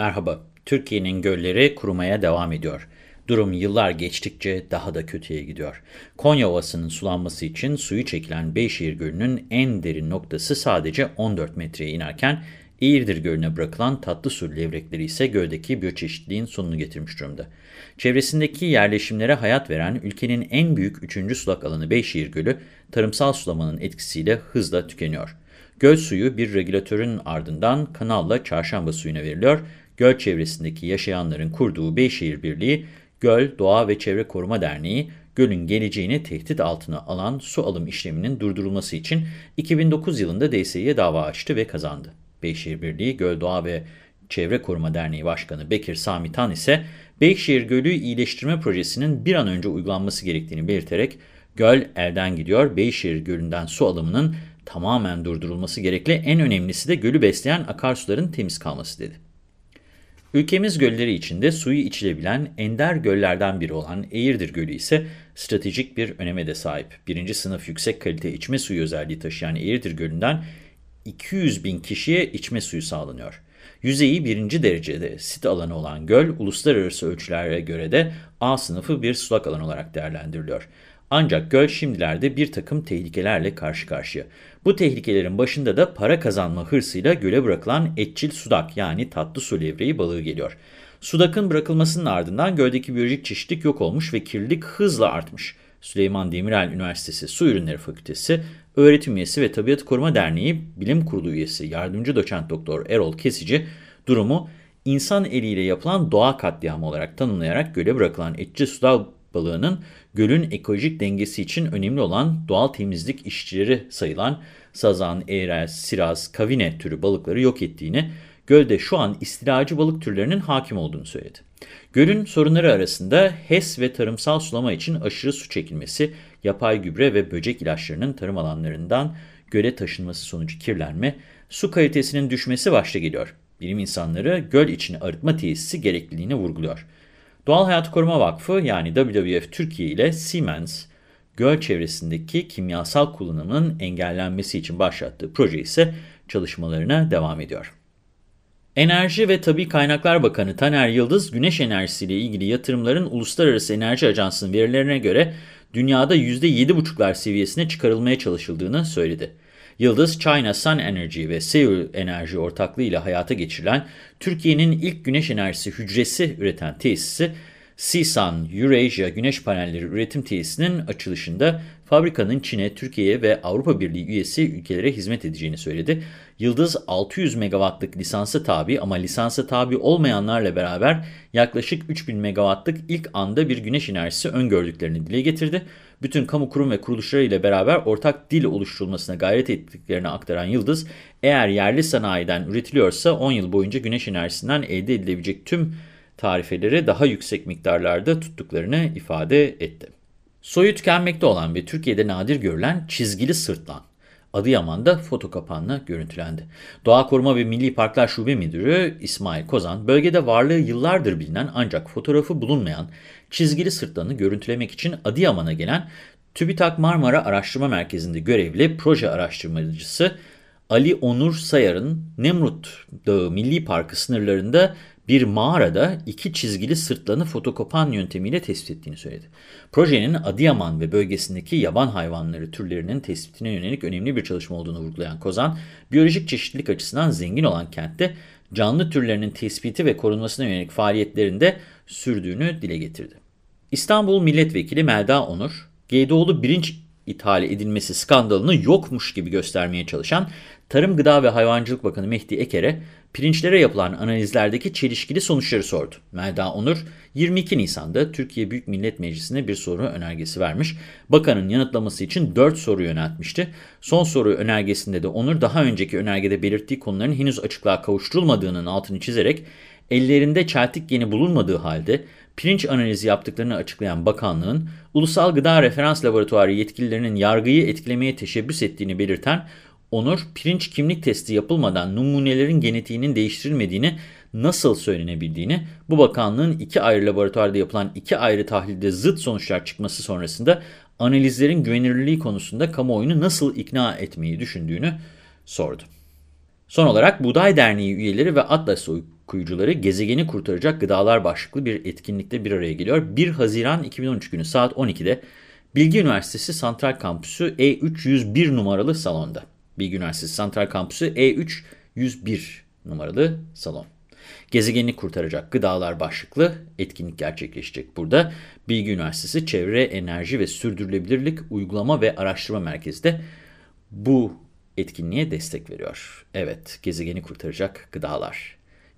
Merhaba, Türkiye'nin gölleri kurumaya devam ediyor. Durum yıllar geçtikçe daha da kötüye gidiyor. Konya Ovası'nın sulanması için suyu çekilen Beyşehir Gölü'nün en derin noktası sadece 14 metreye inerken, Eğirdir Gölü'ne bırakılan tatlı su levrekleri ise göldeki biyoçeşitliliğin sonunu getirmiş durumda. Çevresindeki yerleşimlere hayat veren ülkenin en büyük 3. sulak alanı Beyşehir Gölü, tarımsal sulamanın etkisiyle hızla tükeniyor. Göl suyu bir regülatörün ardından kanalla çarşamba suyuna veriliyor. Göl çevresindeki yaşayanların kurduğu Beyşehir Birliği, Göl Doğa ve Çevre Koruma Derneği, gölün geleceğini tehdit altına alan su alım işleminin durdurulması için 2009 yılında DSİ'ye dava açtı ve kazandı. Beyşehir Birliği, Göl Doğa ve Çevre Koruma Derneği Başkanı Bekir Sami Tan ise Beyşehir Gölü iyileştirme projesinin bir an önce uygulanması gerektiğini belirterek göl elden gidiyor, Beyşehir Gölü'nden su alımının tamamen durdurulması gerekli, en önemlisi de gölü besleyen akarsuların temiz kalması dedi. Ülkemiz gölleri içinde suyu içilebilen ender göllerden biri olan Eğirdir Gölü ise stratejik bir öneme de sahip. Birinci sınıf yüksek kalite içme suyu özelliği taşıyan Eğirdir Gölü'nden 200 bin kişiye içme suyu sağlanıyor. Yüzeyi birinci derecede sit alanı olan göl, uluslararası ölçülere göre de A sınıfı bir sulak alan olarak değerlendiriliyor. Ancak göl şimdilerde bir takım tehlikelerle karşı karşıya. Bu tehlikelerin başında da para kazanma hırsıyla göle bırakılan etçil sudak yani tatlı su levreği balığı geliyor. Sudakın bırakılmasının ardından göldeki biyolojik çeşitlilik yok olmuş ve kirlilik hızla artmış. Süleyman Demirel Üniversitesi Su Ürünleri Fakültesi öğretim üyesi ve Tabiat Koruma Derneği Bilim Kurulu üyesi yardımcı doçent doktor Erol Kesici durumu insan eliyle yapılan doğa katliamı olarak tanımlayarak göle bırakılan etçil sudak balığının gölün ekolojik dengesi için önemli olan doğal temizlik işçileri sayılan sazan, eğrel, siraz, kavine türü balıkları yok ettiğini, gölde şu an istilacı balık türlerinin hakim olduğunu söyledi. Gölün sorunları arasında HES ve tarımsal sulama için aşırı su çekilmesi, yapay gübre ve böcek ilaçlarının tarım alanlarından göle taşınması sonucu kirlenme, su kalitesinin düşmesi başta geliyor. Bilim insanları göl içini arıtma tesisi gerekliliğini vurguluyor. Doğal Hayat Koruma Vakfı yani WWF Türkiye ile Siemens, göl çevresindeki kimyasal kullanımının engellenmesi için başlattığı proje ise çalışmalarına devam ediyor. Enerji ve Tabi Kaynaklar Bakanı Taner Yıldız, güneş enerjisiyle ilgili yatırımların Uluslararası Enerji Ajansı'nın verilerine göre dünyada %7,5'lar seviyesine çıkarılmaya çalışıldığını söyledi. Yıldız, China Sun Energy ve Seoul Enerji ortaklığı ile hayata geçirilen Türkiye'nin ilk güneş enerjisi hücresi üreten tesisi, CSUN Eurasia Güneş Panelleri Üretim Tesisi'nin açılışında fabrikanın Çin'e, Türkiye'ye ve Avrupa Birliği üyesi ülkelere hizmet edeceğini söyledi. Yıldız 600 megawattlık lisansa tabi ama lisansa tabi olmayanlarla beraber yaklaşık 3000 megawattlık ilk anda bir güneş enerjisi öngördüklerini dile getirdi. Bütün kamu kurum ve kuruluşları ile beraber ortak dil oluşturulmasına gayret ettiklerini aktaran Yıldız, eğer yerli sanayiden üretiliyorsa 10 yıl boyunca güneş enerjisinden elde edilebilecek tüm tarifeleri daha yüksek miktarlarda tuttuklarını ifade etti. Soyu tükenmekte olan ve Türkiye'de nadir görülen çizgili sırtlan. Adıyaman'da foto kapağına görüntülendi. Doğa Koruma ve Milli Parklar Şube Müdürü İsmail Kozan, bölgede varlığı yıllardır bilinen ancak fotoğrafı bulunmayan çizgili sırtlanı görüntülemek için Adıyaman'a gelen TÜBİTAK Marmara Araştırma Merkezi'nde görevli proje araştırmacısı Ali Onur Sayar'ın Nemrut Dağı Milli Parkı sınırlarında bir mağarada iki çizgili sırtlanı fotokopan yöntemiyle tespit ettiğini söyledi. Projenin Adıyaman ve bölgesindeki yaban hayvanları türlerinin tespitine yönelik önemli bir çalışma olduğunu vurgulayan Kozan, biyolojik çeşitlilik açısından zengin olan kentte canlı türlerinin tespiti ve korunmasına yönelik faaliyetlerinde sürdüğünü dile getirdi. İstanbul Milletvekili Melda Onur, Geydoğlu birinci ithal edilmesi skandalını yokmuş gibi göstermeye çalışan Tarım Gıda ve Hayvancılık Bakanı Mehdi Eker'e pirinçlere yapılan analizlerdeki çelişkili sonuçları sordu. Melda Onur 22 Nisan'da Türkiye Büyük Millet Meclisi'ne bir soru önergesi vermiş. Bakanın yanıtlaması için 4 soru yöneltmişti. Son soru önergesinde de Onur daha önceki önergede belirttiği konuların henüz açıklığa kavuşturulmadığının altını çizerek ellerinde çeltik geni bulunmadığı halde pirinç analizi yaptıklarını açıklayan bakanlığın Ulusal Gıda Referans Laboratuvarı yetkililerinin yargıyı etkilemeye teşebbüs ettiğini belirten Onur, pirinç kimlik testi yapılmadan numunelerin genetiğinin değiştirilmediğini nasıl söylenebildiğini, bu bakanlığın iki ayrı laboratuvarda yapılan iki ayrı tahlilde zıt sonuçlar çıkması sonrasında analizlerin güvenilirliği konusunda kamuoyunu nasıl ikna etmeyi düşündüğünü sordu. Son olarak Buğday Derneği üyeleri ve Atlas okuyucuları gezegeni kurtaracak gıdalar başlıklı bir etkinlikte bir araya geliyor. 1 Haziran 2013 günü saat 12'de Bilgi Üniversitesi Santral Kampüsü E301 numaralı salonda. Bilgi Üniversitesi Santral Kampüsü E301 numaralı salon. Gezegeni kurtaracak gıdalar başlıklı etkinlik gerçekleşecek burada. Bilgi Üniversitesi Çevre, Enerji ve Sürdürülebilirlik Uygulama ve Araştırma Merkezi de bu etkinliğe destek veriyor. Evet, gezegeni kurtaracak gıdalar.